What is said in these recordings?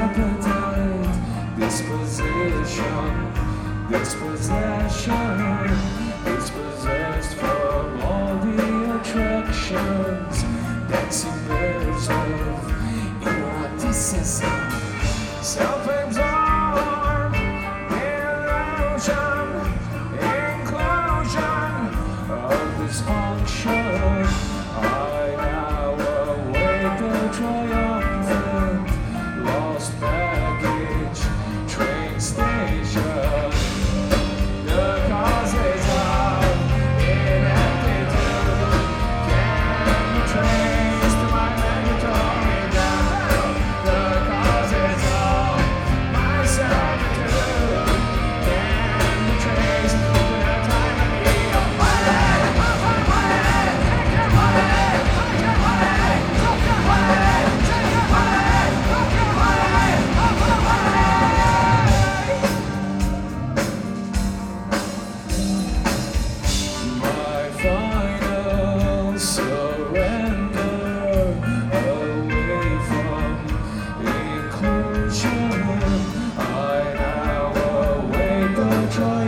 appetite, disposition, dispossession, dispossessed from all the attractions that subversive eroticism, self-absorbed illusion, inclusion of dysfunction. Surrender away from inclusion. I now await the triumphant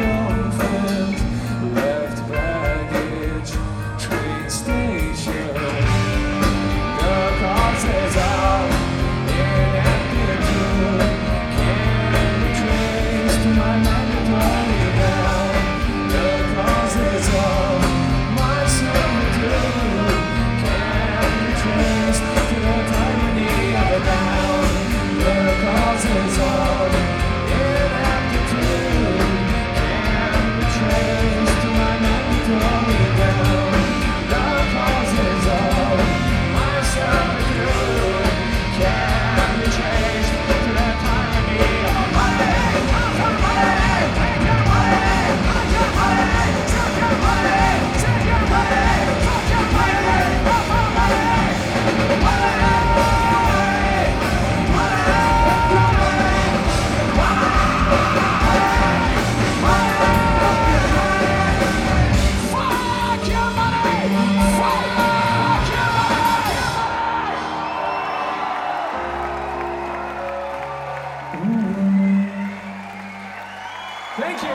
Thank you.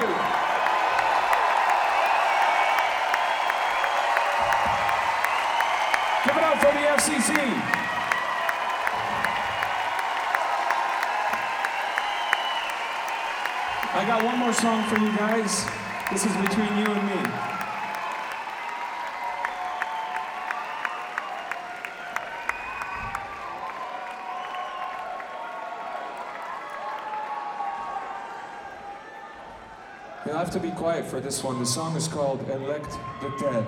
Give it up for the FCC. I got one more song for you guys. This is between you and me. You'll have to be quiet for this one. The song is called Elect the Dead.